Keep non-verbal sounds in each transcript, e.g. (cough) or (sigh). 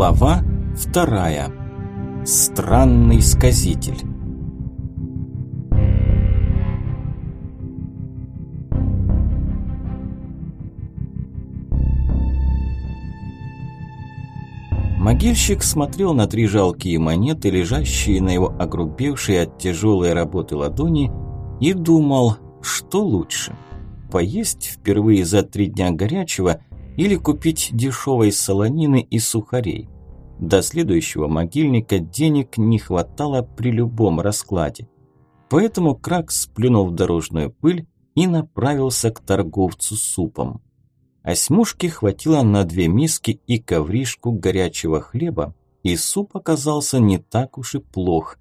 Глава вторая. Странный сказитель. Могильщик смотрел на три жалкие монеты, лежащие на его огрубевшей от тяжелой работы ладони, и думал, что лучше – поесть впервые за три дня горячего или купить дешевой солонины и сухарей. До следующего могильника денег не хватало при любом раскладе. Поэтому Крак сплюнул в дорожную пыль и направился к торговцу супом. Осьмушки хватило на две миски и ковришку горячего хлеба, и суп оказался не так уж и плох.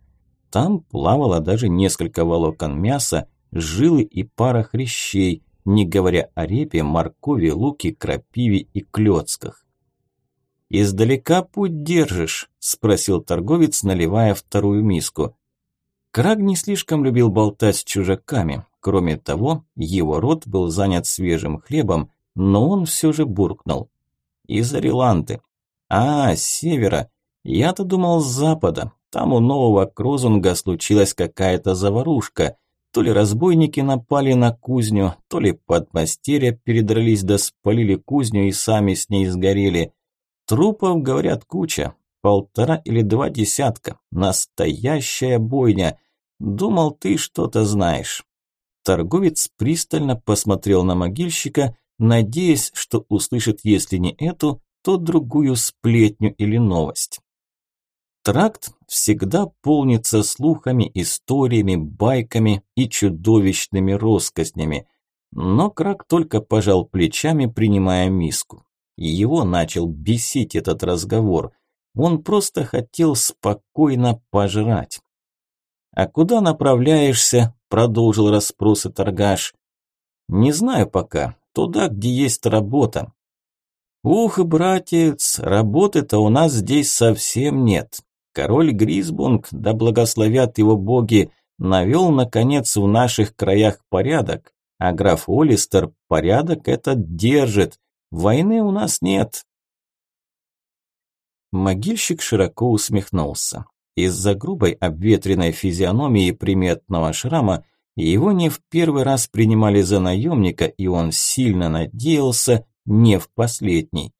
Там плавало даже несколько волокон мяса, жилы и пара хрящей, не говоря о репе, моркови, луке, крапиве и клёцках. «Издалека путь держишь?» – спросил торговец, наливая вторую миску. Краг не слишком любил болтать с чужаками. Кроме того, его рот был занят свежим хлебом, но он все же буркнул. «Из Ореланты». «А, с севера. Я-то думал, с запада. Там у нового Крозунга случилась какая-то заварушка. То ли разбойники напали на кузню, то ли подмастерья передрались да спалили кузню и сами с ней сгорели. Трупов, говорят, куча. Полтора или два десятка. Настоящая бойня. Думал, ты что-то знаешь. Торговец пристально посмотрел на могильщика, надеясь, что услышит, если не эту, то другую сплетню или новость. Тракт всегда полнится слухами, историями, байками и чудовищными россказнями. Но Крак только пожал плечами, принимая миску. Его начал бесить этот разговор. Он просто хотел спокойно пожрать. «А куда направляешься?» – продолжил расспросы торгаш. «Не знаю пока туда, где есть работа. Ух, братец, работы-то у нас здесь совсем нет. Король Гризбунг, да благословят его боги, навел, наконец, в наших краях порядок, а граф Олистер порядок этот держит. Войны у нас нет. Могильщик широко усмехнулся. Из-за грубой обветренной физиономии приметного шрама его не в первый раз принимали за наемника, и он сильно надеялся не в последний.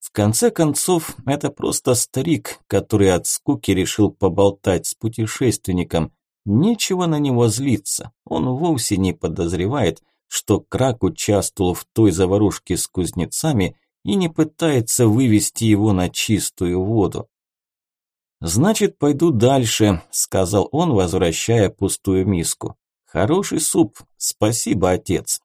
В конце концов, это просто старик, который от скуки решил поболтать с путешественником. Нечего на него злиться, он вовсе не подозревает, что Крак участвовал в той заварушке с кузнецами и не пытается вывести его на чистую воду. «Значит, пойду дальше», – сказал он, возвращая пустую миску. Хороший суп, спасибо, отец.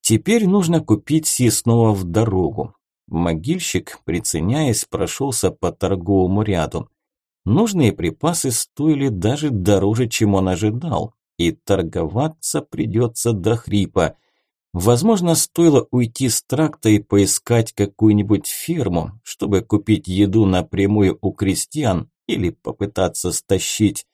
Теперь нужно купить съестного в дорогу. Могильщик, приценяясь, прошелся по торговому ряду. Нужные припасы стоили даже дороже, чем он ожидал, и торговаться придется до хрипа. Возможно, стоило уйти с тракта и поискать какую-нибудь ферму, чтобы купить еду напрямую у крестьян или попытаться стащить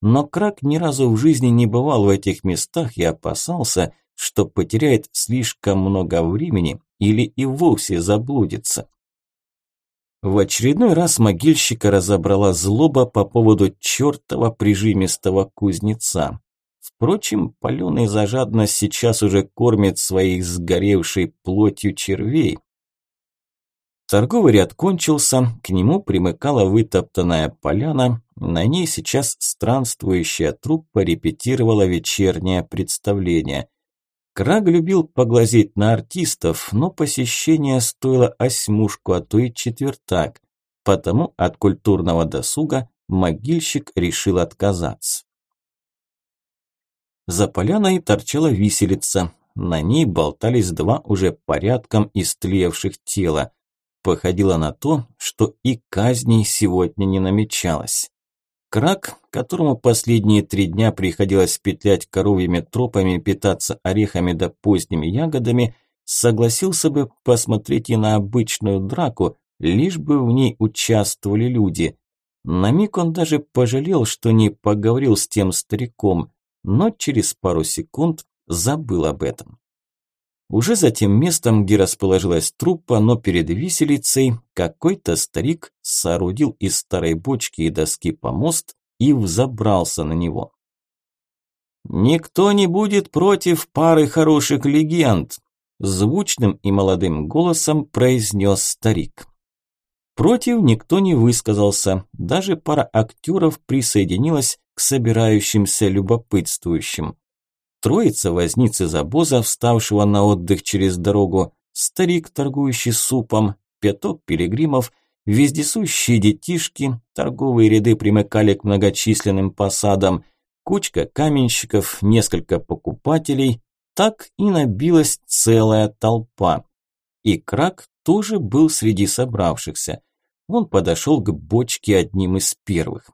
но Крак ни разу в жизни не бывал в этих местах и опасался, что потеряет слишком много времени или и вовсе заблудится. В очередной раз могильщика разобрала злоба по поводу чертова прижимистого кузнеца. Впрочем, паленый за жадность сейчас уже кормит своих сгоревшей плотью червей, Торговый ряд кончился, к нему примыкала вытоптанная поляна, на ней сейчас странствующая труппа репетировала вечернее представление. Краг любил поглазеть на артистов, но посещение стоило осьмушку, а то и четвертак, потому от культурного досуга могильщик решил отказаться. За поляной торчала виселица, на ней болтались два уже порядком истлевших тела – походило на то, что и казней сегодня не намечалось. Крак, которому последние три дня приходилось петлять коровьими тропами, питаться орехами да поздними ягодами, согласился бы посмотреть и на обычную драку, лишь бы в ней участвовали люди. На миг он даже пожалел, что не поговорил с тем стариком, но через пару секунд забыл об этом. Уже за тем местом, где расположилась труппа, но перед виселицей, какой-то старик соорудил из старой бочки и доски помост и взобрался на него. «Никто не будет против пары хороших легенд», звучным и молодым голосом произнес старик. Против никто не высказался, даже пара актеров присоединилась к собирающимся любопытствующим. Троица возниц из обоза, вставшего на отдых через дорогу, старик, торгующий супом, пяток пилигримов, вездесущие детишки, торговые ряды примыкали к многочисленным посадам, кучка каменщиков, несколько покупателей, так и набилась целая толпа. И Крак тоже был среди собравшихся. Он подошел к бочке одним из первых.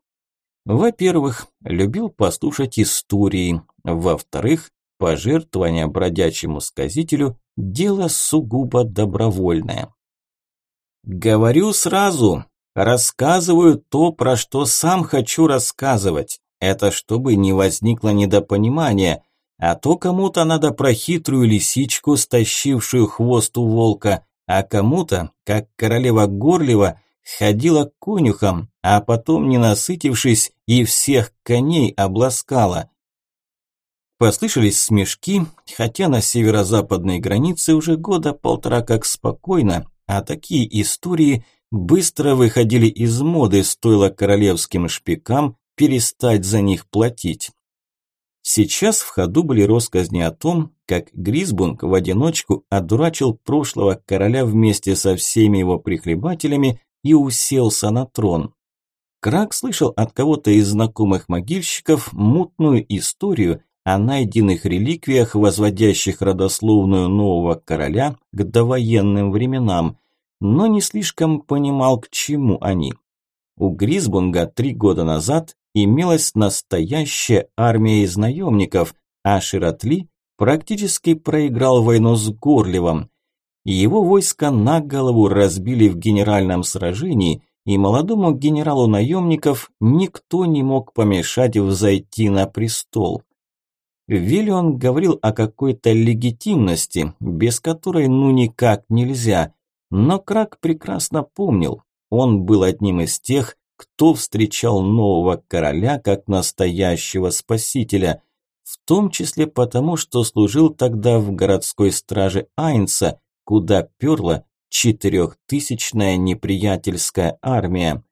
Во-первых, любил послушать истории. Во-вторых, пожертвование бродячему сказителю – дело сугубо добровольное. Говорю сразу, рассказываю то, про что сам хочу рассказывать. Это чтобы не возникло недопонимания, а то кому-то надо про хитрую лисичку, стащившую хвост у волка, а кому-то, как королева Горлева, ходила конюхом, а потом, не насытившись, и всех коней обласкала. Послышались смешки, хотя на северо-западной границе уже года полтора как спокойно, а такие истории быстро выходили из моды, стоило королевским шпикам перестать за них платить. Сейчас в ходу были россказни о том, как Грисбунг в одиночку одурачил прошлого короля вместе со всеми его прихлебателями и уселся на трон. Крак слышал от кого-то из знакомых могильщиков мутную историю о найденных реликвиях, возводящих родословную нового короля к довоенным временам, но не слишком понимал, к чему они. У Грисбунга три года назад имелась настоящая армия из наемников, а Широтли практически проиграл войну с Горлевом. Его войска на голову разбили в генеральном сражении, и молодому генералу наемников никто не мог помешать взойти на престол. Виллион говорил о какой-то легитимности, без которой ну никак нельзя, но Крак прекрасно помнил, он был одним из тех, кто встречал нового короля как настоящего спасителя, в том числе потому, что служил тогда в городской страже Айнса, куда перла четырехтысячная неприятельская армия.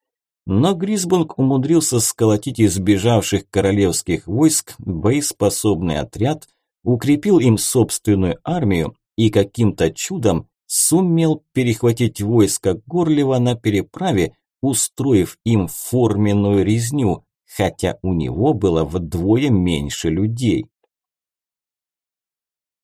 Но Грисбунг умудрился сколотить из бежавших королевских войск боеспособный отряд, укрепил им собственную армию и каким-то чудом сумел перехватить войско Горлева на переправе, устроив им форменную резню, хотя у него было вдвое меньше людей.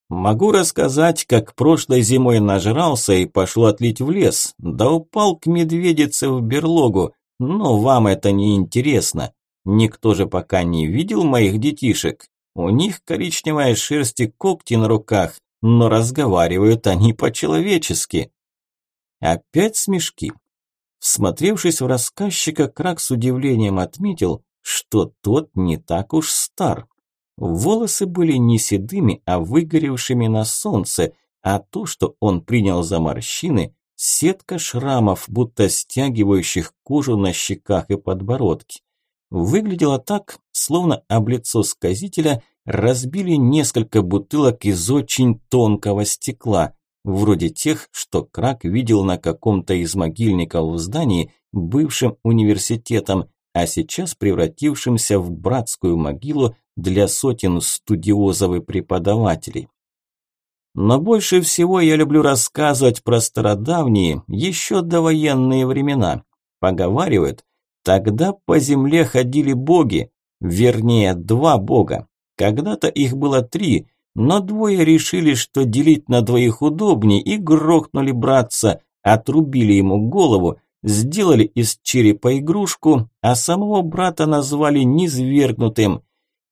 Могу рассказать, как прошлой зимой нажрался и пошел отлить в лес, да упал к медведице в берлогу, но вам это не интересно. Никто же пока не видел моих детишек. У них коричневая шерсть и когти на руках, но разговаривают они по-человечески. Опять смешки. Всмотревшись в рассказчика, Крак с удивлением отметил, что тот не так уж стар. Волосы были не седыми, а выгоревшими на солнце, а то, что он принял за морщины, сетка шрамов, будто стягивающих кожу на щеках и подбородке. Выглядело так, словно об лицо сказителя разбили несколько бутылок из очень тонкого стекла, вроде тех, что Крак видел на каком-то из могильников в здании, бывшем университетом, а сейчас превратившимся в братскую могилу для сотен студиозов преподавателей. Но больше всего я люблю рассказывать про стародавние, еще довоенные времена. Поговаривают, тогда по земле ходили боги, вернее, два бога. Когда-то их было три, но двое решили, что делить на двоих удобнее, и грохнули братца, отрубили ему голову, сделали из черепа игрушку, а самого брата назвали низвергнутым.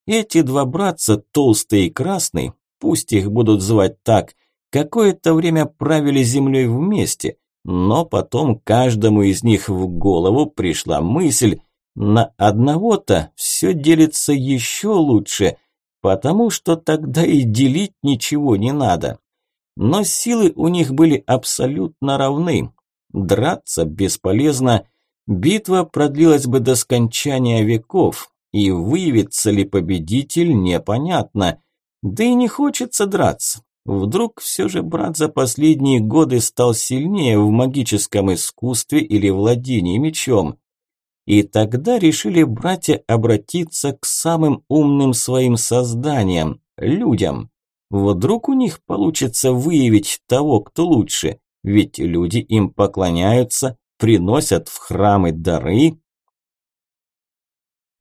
Эти два братца, толстый и красный, пусть их будут звать так, какое-то время правили землей вместе, но потом каждому из них в голову пришла мысль, на одного-то все делится еще лучше, потому что тогда и делить ничего не надо. Но силы у них были абсолютно равны. Драться бесполезно, битва продлилась бы до скончания веков, и выявится ли победитель непонятно. Да и не хочется драться. Вдруг все же брат за последние годы стал сильнее в магическом искусстве или владении мечом. И тогда решили братья обратиться к самым умным своим созданиям – людям. Вдруг у них получится выявить того, кто лучше, ведь люди им поклоняются, приносят в храмы дары.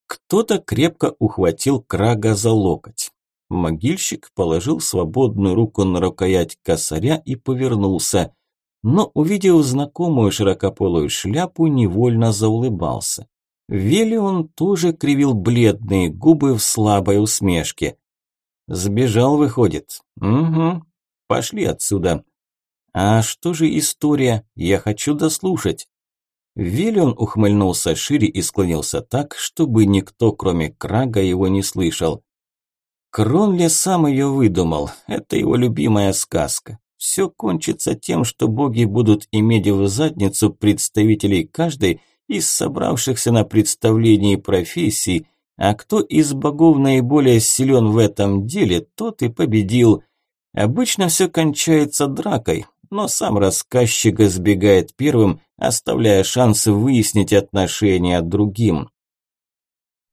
Кто-то крепко ухватил Крага за локоть. Могильщик положил свободную руку на рукоять косаря и повернулся, но, увидев знакомую широкополую шляпу, невольно заулыбался. Вели он тоже кривил бледные губы в слабой усмешке. Сбежал, выходит. Угу. Пошли отсюда. А что же история? Я хочу дослушать. Виллион ухмыльнулся шире и склонился так, чтобы никто, кроме Крага, его не слышал. Кронли сам ее выдумал. Это его любимая сказка. Все кончится тем, что боги будут иметь в задницу представителей каждой из собравшихся на представлении профессий, а кто из богов наиболее силен в этом деле, тот и победил. Обычно все кончается дракой, но сам рассказчик избегает первым, оставляя шансы выяснить отношения другим.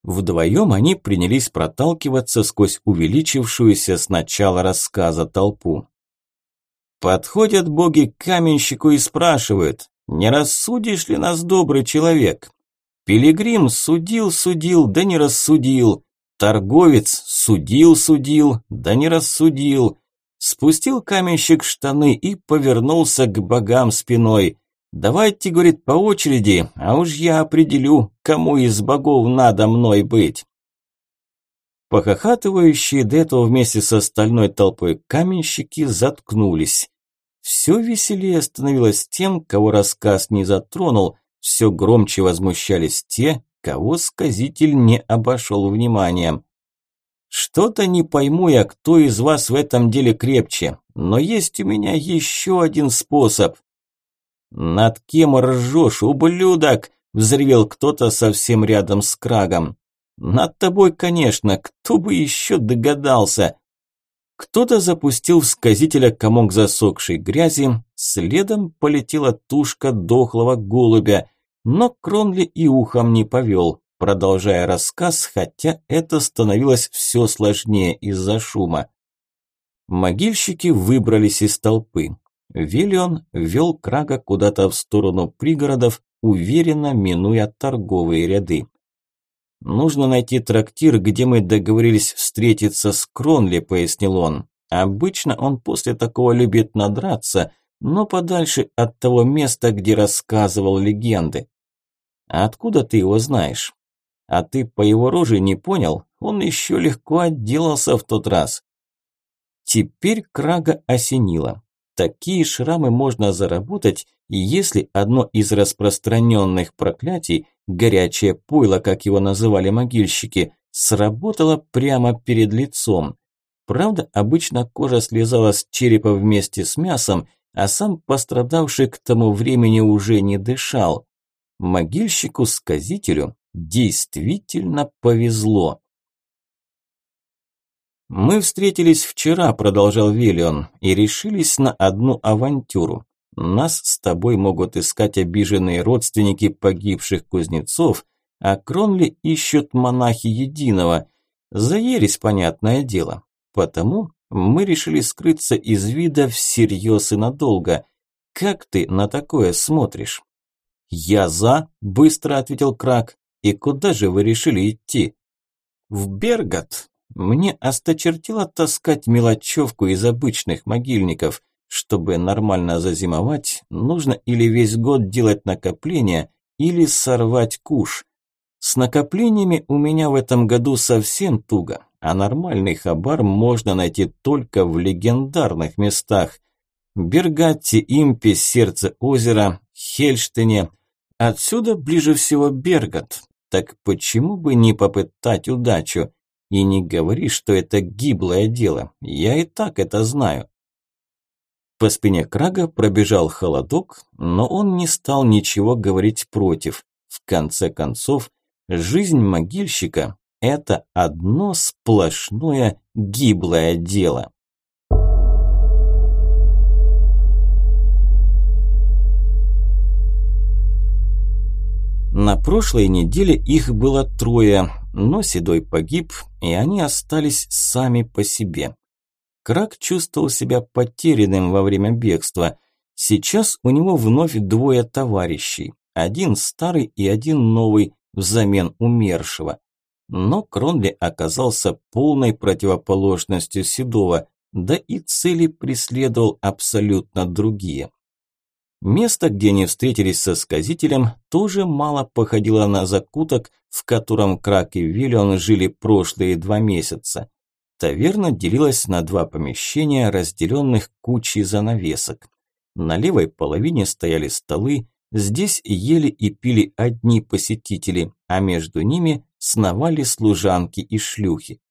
Вдвоем они принялись проталкиваться сквозь увеличившуюся с начала рассказа толпу. Подходят боги к каменщику и спрашивают, «Не рассудишь ли нас, добрый человек?» Пилигрим судил-судил, да не рассудил. Торговец судил-судил, да не рассудил. Спустил каменщик штаны и повернулся к богам спиной. «Давайте, — говорит, — по очереди, а уж я определю, кому из богов надо мной быть». Похохатывающие до этого вместе с остальной толпой каменщики заткнулись. Все веселее становилось тем, кого рассказ не затронул, все громче возмущались те, кого сказитель не обошел вниманием. Что-то не пойму я, кто из вас в этом деле крепче, но есть у меня еще один способ. Над кем ржешь, ублюдок? Взревел кто-то совсем рядом с Крагом. Над тобой, конечно, кто бы еще догадался. Кто-то запустил в сказителя комок засохшей грязи, следом полетела тушка дохлого голубя, но Кронли и ухом не повел продолжая рассказ, хотя это становилось все сложнее из-за шума. Могильщики выбрались из толпы. Виллион вел Крага куда-то в сторону пригородов, уверенно минуя торговые ряды. «Нужно найти трактир, где мы договорились встретиться с Кронли», – пояснил он. «Обычно он после такого любит надраться, но подальше от того места, где рассказывал легенды». «А откуда ты его знаешь?» А ты по его роже не понял? Он еще легко отделался в тот раз. Теперь Крага осенило. Такие шрамы можно заработать, если одно из распространенных проклятий, горячее пойло, как его называли могильщики, сработало прямо перед лицом. Правда, обычно кожа слезала с черепа вместе с мясом, а сам пострадавший к тому времени уже не дышал. Могильщику-сказителю Действительно повезло. «Мы встретились вчера», – продолжал Виллион, – «и решились на одну авантюру. Нас с тобой могут искать обиженные родственники погибших кузнецов, а Кронли ищут монахи Единого. Заелись, понятное дело. Потому мы решили скрыться из вида всерьез и надолго. Как ты на такое смотришь?» «Я за», – быстро ответил Крак. И куда же вы решили идти? В Бергат. Мне осточертело таскать мелочевку из обычных могильников. Чтобы нормально зазимовать, нужно или весь год делать накопления, или сорвать куш. С накоплениями у меня в этом году совсем туго, а нормальный хабар можно найти только в легендарных местах. Бергатти, Импи, Сердце озера, Хельштине. Отсюда ближе всего Бергат, так почему бы не попытать удачу? И не говори, что это гиблое дело. Я и так это знаю. По спине Крага пробежал холодок, но он не стал ничего говорить против. В конце концов, жизнь могильщика – это одно сплошное гиблое дело. На прошлой неделе их было трое, но Седой погиб, и они остались сами по себе. Крак чувствовал себя потерянным во время бегства. Сейчас у него вновь двое товарищей, один старый и один новый, взамен умершего. Но Кронли оказался полной противоположностью Седова, да и цели преследовал абсолютно другие. Место, где они встретились со сказителем, тоже мало походило на закуток, в котором Крак и Виллион жили прошлые два месяца. Таверна делилась на два помещения, разделенных кучей занавесок. На левой половине стояли столы, здесь ели и пили одни посетители, а между ними сновали служанки и шлюхи.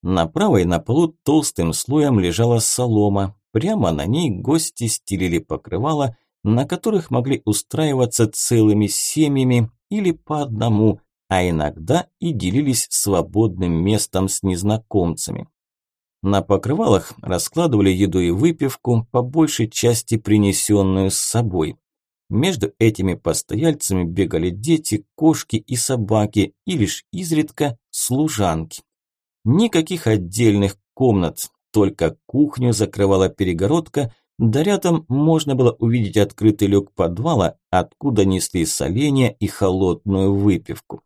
На правой на полу толстым слоем лежала солома, прямо на ней гости стелили покрывало, на которых могли устраиваться целыми семьями или по одному, а иногда и делились свободным местом с незнакомцами. На покрывалах раскладывали еду и выпивку, по большей части принесенную с собой. Между этими постояльцами бегали дети, кошки и собаки, и лишь изредка служанки. Никаких отдельных комнат, только кухню закрывала перегородка, да рядом можно было увидеть открытый люк подвала, откуда несли соленья и холодную выпивку.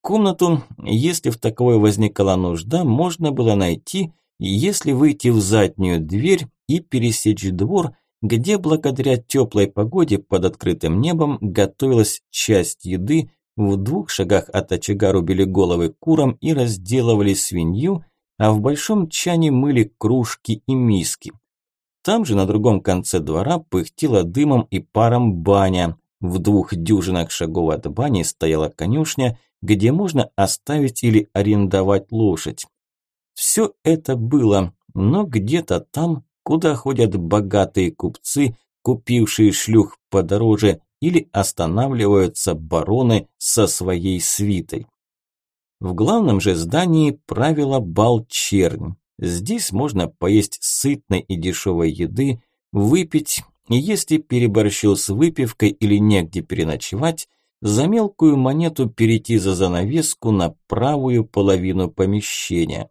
Комнату, если в таковой возникала нужда, можно было найти, если выйти в заднюю дверь и пересечь двор, где благодаря теплой погоде под открытым небом готовилась часть еды, в двух шагах от очага рубили головы курам и разделывали свинью, а в большом чане мыли кружки и миски. Там же на другом конце двора пыхтела дымом и паром баня. В двух дюжинах шагов от бани стояла конюшня, где можно оставить или арендовать лошадь. Все это было, но где-то там, куда ходят богатые купцы, купившие шлюх подороже, или останавливаются бароны со своей свитой. В главном же здании правила бал чернь. Здесь можно поесть сытной и дешевой еды, выпить, и если переборщил с выпивкой или негде переночевать, за мелкую монету перейти за занавеску на правую половину помещения.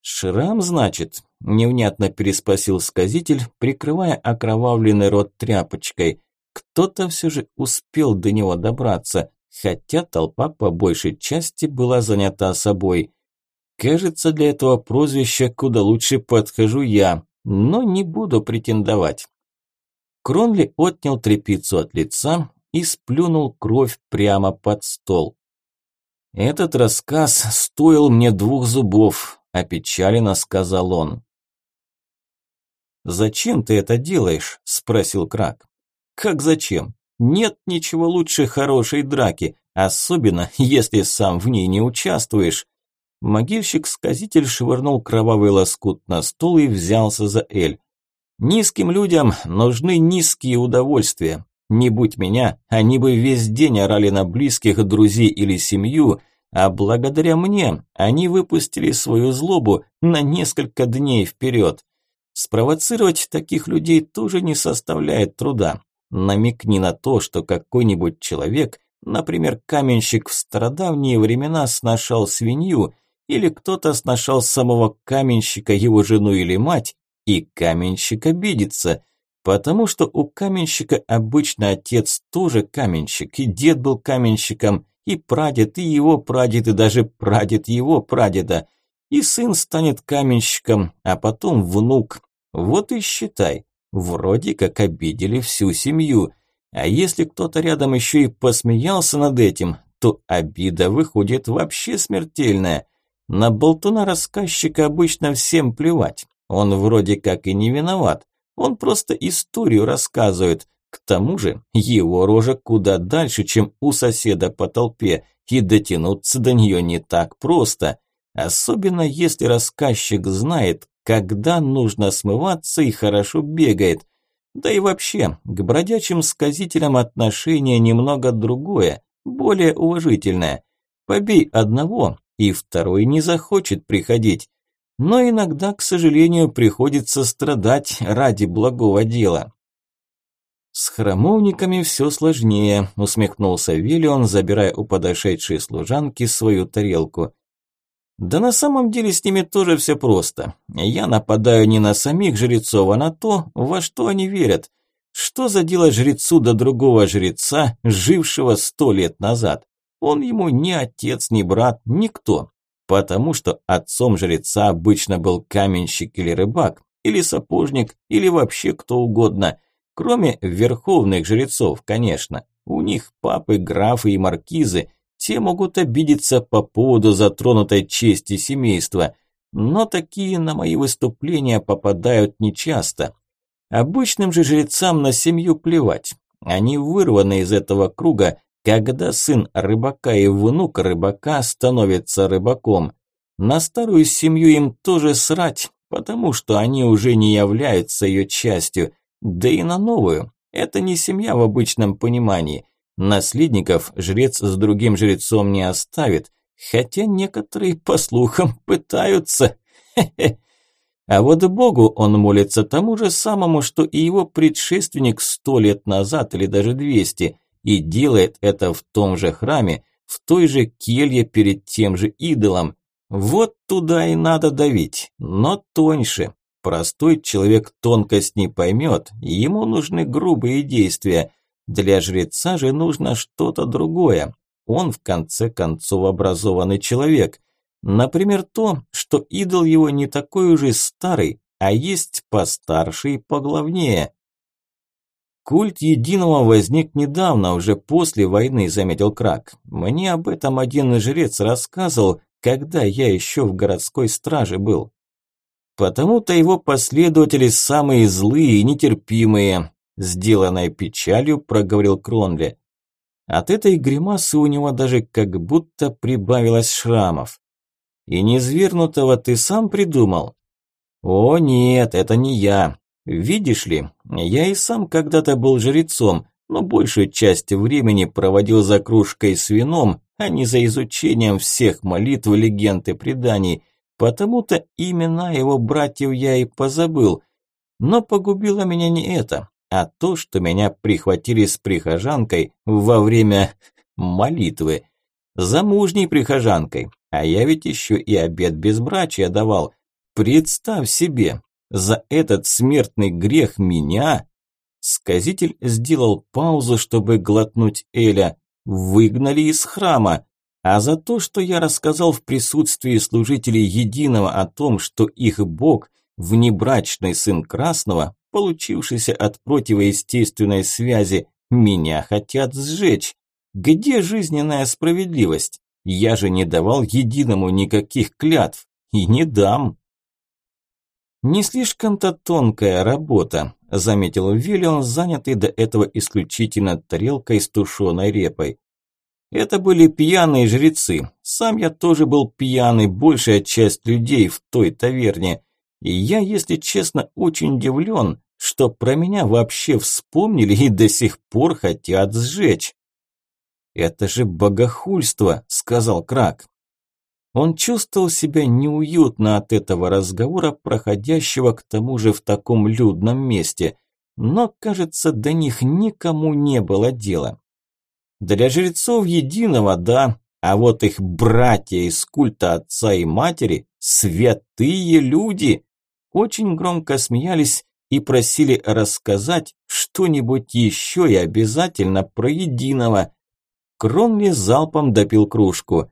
«Шрам, значит?» – невнятно переспросил сказитель, прикрывая окровавленный рот тряпочкой. Кто-то все же успел до него добраться, хотя толпа по большей части была занята собой. Кажется, для этого прозвища куда лучше подхожу я, но не буду претендовать. Кронли отнял трепицу от лица и сплюнул кровь прямо под стол. «Этот рассказ стоил мне двух зубов», – опечаленно сказал он. «Зачем ты это делаешь?» – спросил Крак. «Как зачем? Нет ничего лучше хорошей драки, особенно если сам в ней не участвуешь. Могильщик-сказитель швырнул кровавый лоскут на стол и взялся за Эль. «Низким людям нужны низкие удовольствия. Не будь меня, они бы весь день орали на близких, друзей или семью, а благодаря мне они выпустили свою злобу на несколько дней вперед. Спровоцировать таких людей тоже не составляет труда. Намекни на то, что какой-нибудь человек, например, каменщик в стародавние времена сношал свинью – или кто-то сношал самого каменщика, его жену или мать, и каменщик обидится, потому что у каменщика обычно отец тоже каменщик, и дед был каменщиком, и прадед, и его прадед, и даже прадед его прадеда, и сын станет каменщиком, а потом внук. Вот и считай, вроде как обидели всю семью. А если кто-то рядом еще и посмеялся над этим, то обида выходит вообще смертельная. На болтуна-рассказчика обычно всем плевать. Он вроде как и не виноват. Он просто историю рассказывает. К тому же его рожа куда дальше, чем у соседа по толпе, и дотянуться до нее не так просто. Особенно если рассказчик знает, когда нужно смываться и хорошо бегает. Да и вообще, к бродячим сказителям отношение немного другое, более уважительное. Побей одного, и второй не захочет приходить. Но иногда, к сожалению, приходится страдать ради благого дела. «С храмовниками все сложнее», – усмехнулся Виллион, забирая у подошедшей служанки свою тарелку. «Да на самом деле с ними тоже все просто. Я нападаю не на самих жрецов, а на то, во что они верят. Что за дело жрецу до другого жреца, жившего сто лет назад? Он ему ни отец, ни брат, никто. Потому что отцом жреца обычно был каменщик или рыбак, или сапожник, или вообще кто угодно – Кроме верховных жрецов, конечно. У них папы, графы и маркизы, те могут обидеться по поводу затронутой чести семейства, но такие на мои выступления попадают нечасто. Обычным же жрецам на семью плевать. Они вырваны из этого круга, когда сын рыбака и внук рыбака становятся рыбаком. На старую семью им тоже срать, потому что они уже не являются ее частью, да и на новую. Это не семья в обычном понимании. Наследников жрец с другим жрецом не оставит, хотя некоторые, по слухам, (laughs) пытаются. А вот Богу он молится тому же самому, что и его предшественник сто лет назад или даже двести, и делает это в том же храме, в той же келье перед тем же идолом. Вот туда и надо давить, но тоньше. Простой человек тонкость не поймет, ему нужны грубые действия. Для жреца же нужно что-то другое. Он, в конце концов, образованный человек. Например, то, что идол его не такой уже старый, а есть постарше и поглавнее. Культ единого возник недавно, уже после войны, заметил Крак. Мне об этом один жрец рассказывал, когда я еще в городской страже был. Потому-то его последователи самые злые и нетерпимые, сделанной печалью проговорил Кронли. От этой гримасы у него даже как будто прибавилось шрамов. И незвернутого ты сам придумал? О нет, это не я. Видишь ли, я и сам когда-то был жрецом, но большую часть времени проводил за кружкой с вином, а не за изучением всех молитв, легенд и преданий, Потому-то имена его братьев я и позабыл. Но погубило меня не это, а то, что меня прихватили с прихожанкой во время молитвы. Замужней прихожанкой, а я ведь еще и обед безбрачия давал. Представь себе, за этот смертный грех меня... Сказитель сделал паузу, чтобы глотнуть Эля. Выгнали из храма а за то, что я рассказал в присутствии служителей Единого о том, что их бог – внебрачный сын Красного, получившийся от противоестественной связи, меня хотят сжечь. Где жизненная справедливость? Я же не давал Единому никаких клятв. И не дам. Не слишком-то тонкая работа, заметил Виллион, занятый до этого исключительно тарелкой с тушеной репой. Это были пьяные жрецы. Сам я тоже был пьяный, большая часть людей в той таверне. И я, если честно, удивлен, удивлен, что про меня вообще вспомнили и до сих пор хотят сжечь. «Это же богохульство», – сказал Крак. Он чувствовал себя неуютно от этого разговора, проходящего к тому же в таком людном месте, но, кажется, до них никому не было дела. Для жрецов единого, да, а вот их братья из культа отца и матери – святые люди. Очень громко смеялись и просили рассказать что-нибудь еще и обязательно про единого. Кронли залпом допил кружку.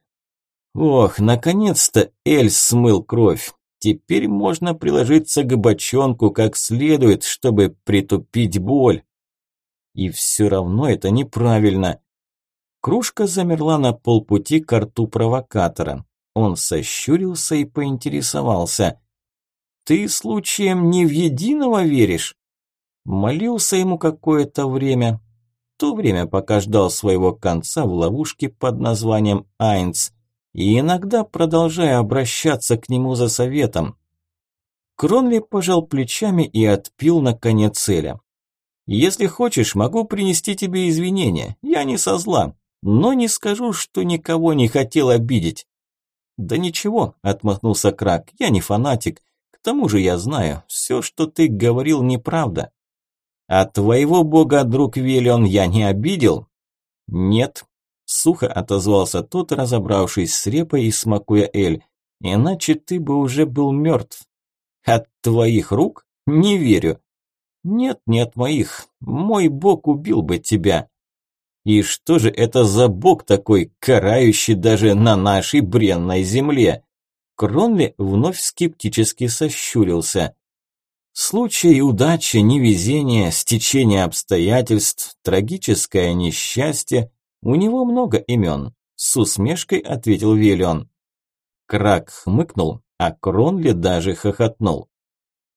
Ох, наконец-то Эль смыл кровь. Теперь можно приложиться к бочонку как следует, чтобы притупить боль. И все равно это неправильно. Кружка замерла на полпути к рту провокатора. Он сощурился и поинтересовался. «Ты случаем не в единого веришь?» Молился ему какое-то время. То время, пока ждал своего конца в ловушке под названием Айнц. И иногда продолжая обращаться к нему за советом. Кронли пожал плечами и отпил на конец Эля. «Если хочешь, могу принести тебе извинения. Я не со зла, но не скажу, что никого не хотел обидеть». «Да ничего», – отмахнулся Крак, – «я не фанатик. К тому же я знаю, все, что ты говорил, неправда». «А твоего бога, друг Велион, я не обидел?» «Нет», – сухо отозвался тот, разобравшись с репой и смакуя Эль. «Иначе ты бы уже был мертв». «От твоих рук? Не верю». «Нет, не от моих. Мой бог убил бы тебя». И что же это за бог такой, карающий даже на нашей бренной земле? Кронли вновь скептически сощурился. Случай удачи, невезение, стечение обстоятельств, трагическое несчастье. У него много имен. С усмешкой ответил Велион. Крак хмыкнул, а Кронли даже хохотнул.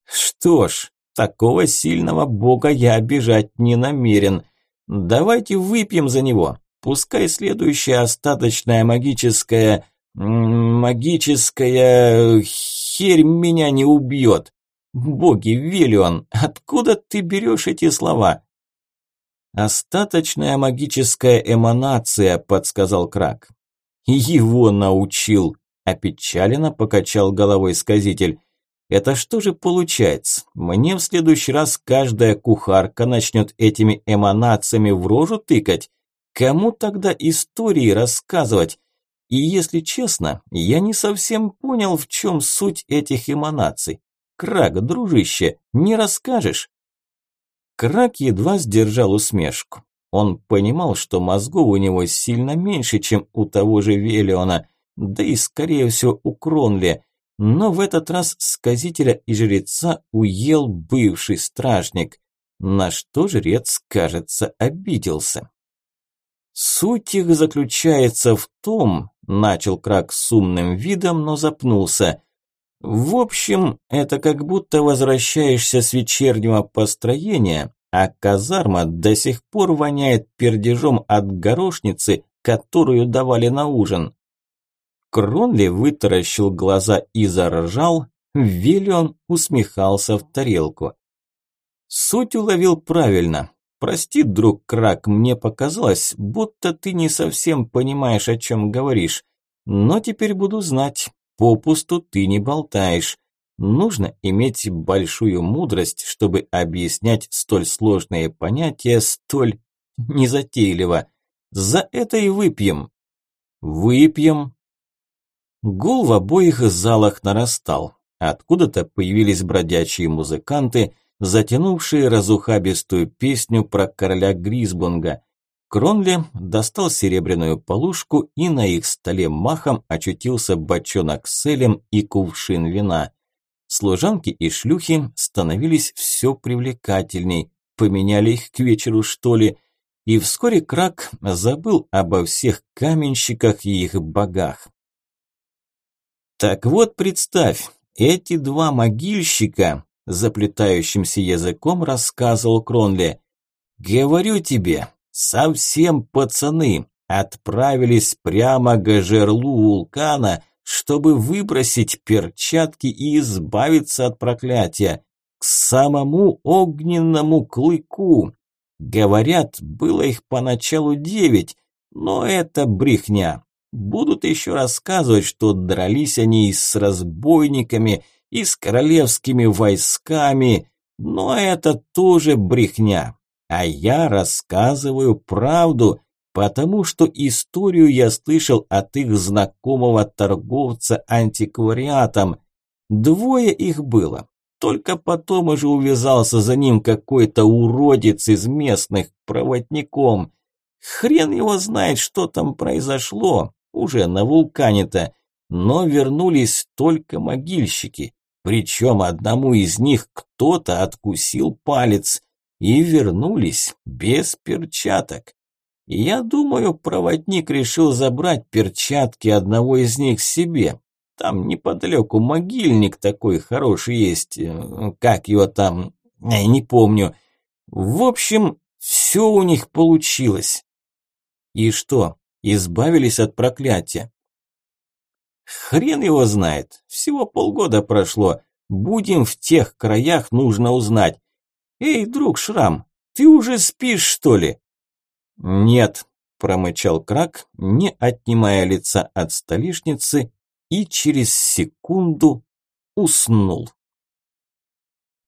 Что ж, такого сильного бога я обижать не намерен. Давайте выпьем за него. Пускай следующая остаточная магическая... Магическая... Херь меня не убьет. Боги, Виллион, откуда ты берешь эти слова? Остаточная магическая эманация, подсказал Крак. Его научил, опечаленно покачал головой сказитель. Это что же получается? Мне в следующий раз каждая кухарка начнет этими эманациями в рожу тыкать? Кому тогда истории рассказывать? И если честно, я не совсем понял, в чем суть этих эманаций. Крак, дружище, не расскажешь? Крак едва сдержал усмешку. Он понимал, что мозгов у него сильно меньше, чем у того же Велиона, да и, скорее всего, у Кронли – но в этот раз сказителя и жреца уел бывший стражник, на что жрец, кажется, обиделся. Суть их заключается в том, начал Крак с умным видом, но запнулся. В общем, это как будто возвращаешься с вечернего построения, а казарма до сих пор воняет пердежом от горошницы, которую давали на ужин. Кронли вытаращил глаза и заржал, Виллион усмехался в тарелку. Суть уловил правильно. Прости, друг Крак, мне показалось, будто ты не совсем понимаешь, о чем говоришь. Но теперь буду знать, попусту ты не болтаешь. Нужно иметь большую мудрость, чтобы объяснять столь сложные понятия столь незатейливо. За это и выпьем. Выпьем, Гул в обоих залах нарастал. Откуда-то появились бродячие музыканты, затянувшие разухабистую песню про короля Гризбунга. Кронли достал серебряную полушку, и на их столе махом очутился бочонок с элем и кувшин вина. Служанки и шлюхи становились все привлекательней, поменяли их к вечеру что ли, и вскоре Крак забыл обо всех каменщиках и их богах. Так вот, представь, эти два могильщика, заплетающимся языком рассказывал Кронли. Говорю тебе, совсем пацаны, отправились прямо к жерлу вулкана, чтобы выбросить перчатки и избавиться от проклятия, к самому огненному клыку. Говорят, было их поначалу девять, но это брехня. Будут еще рассказывать, что дрались они и с разбойниками, и с королевскими войсками, но это тоже брехня. А я рассказываю правду, потому что историю я слышал от их знакомого торговца антиквариатом. Двое их было. Только потом уже увязался за ним какой-то уродец из местных проводником. Хрен его знает, что там произошло, уже на вулкане-то, но вернулись только могильщики, причем одному из них кто-то откусил палец, и вернулись без перчаток. Я думаю, проводник решил забрать перчатки одного из них себе. Там неподалеку могильник такой хороший есть, э, как его там, не помню. В общем, все у них получилось. И что, избавились от проклятия. Хрен его знает, всего полгода прошло, Будем в тех краях, нужно узнать. Эй, друг Шрам, ты уже спишь, что ли? Нет, промычал Крак, не отнимая лица от столешницы, и через секунду уснул.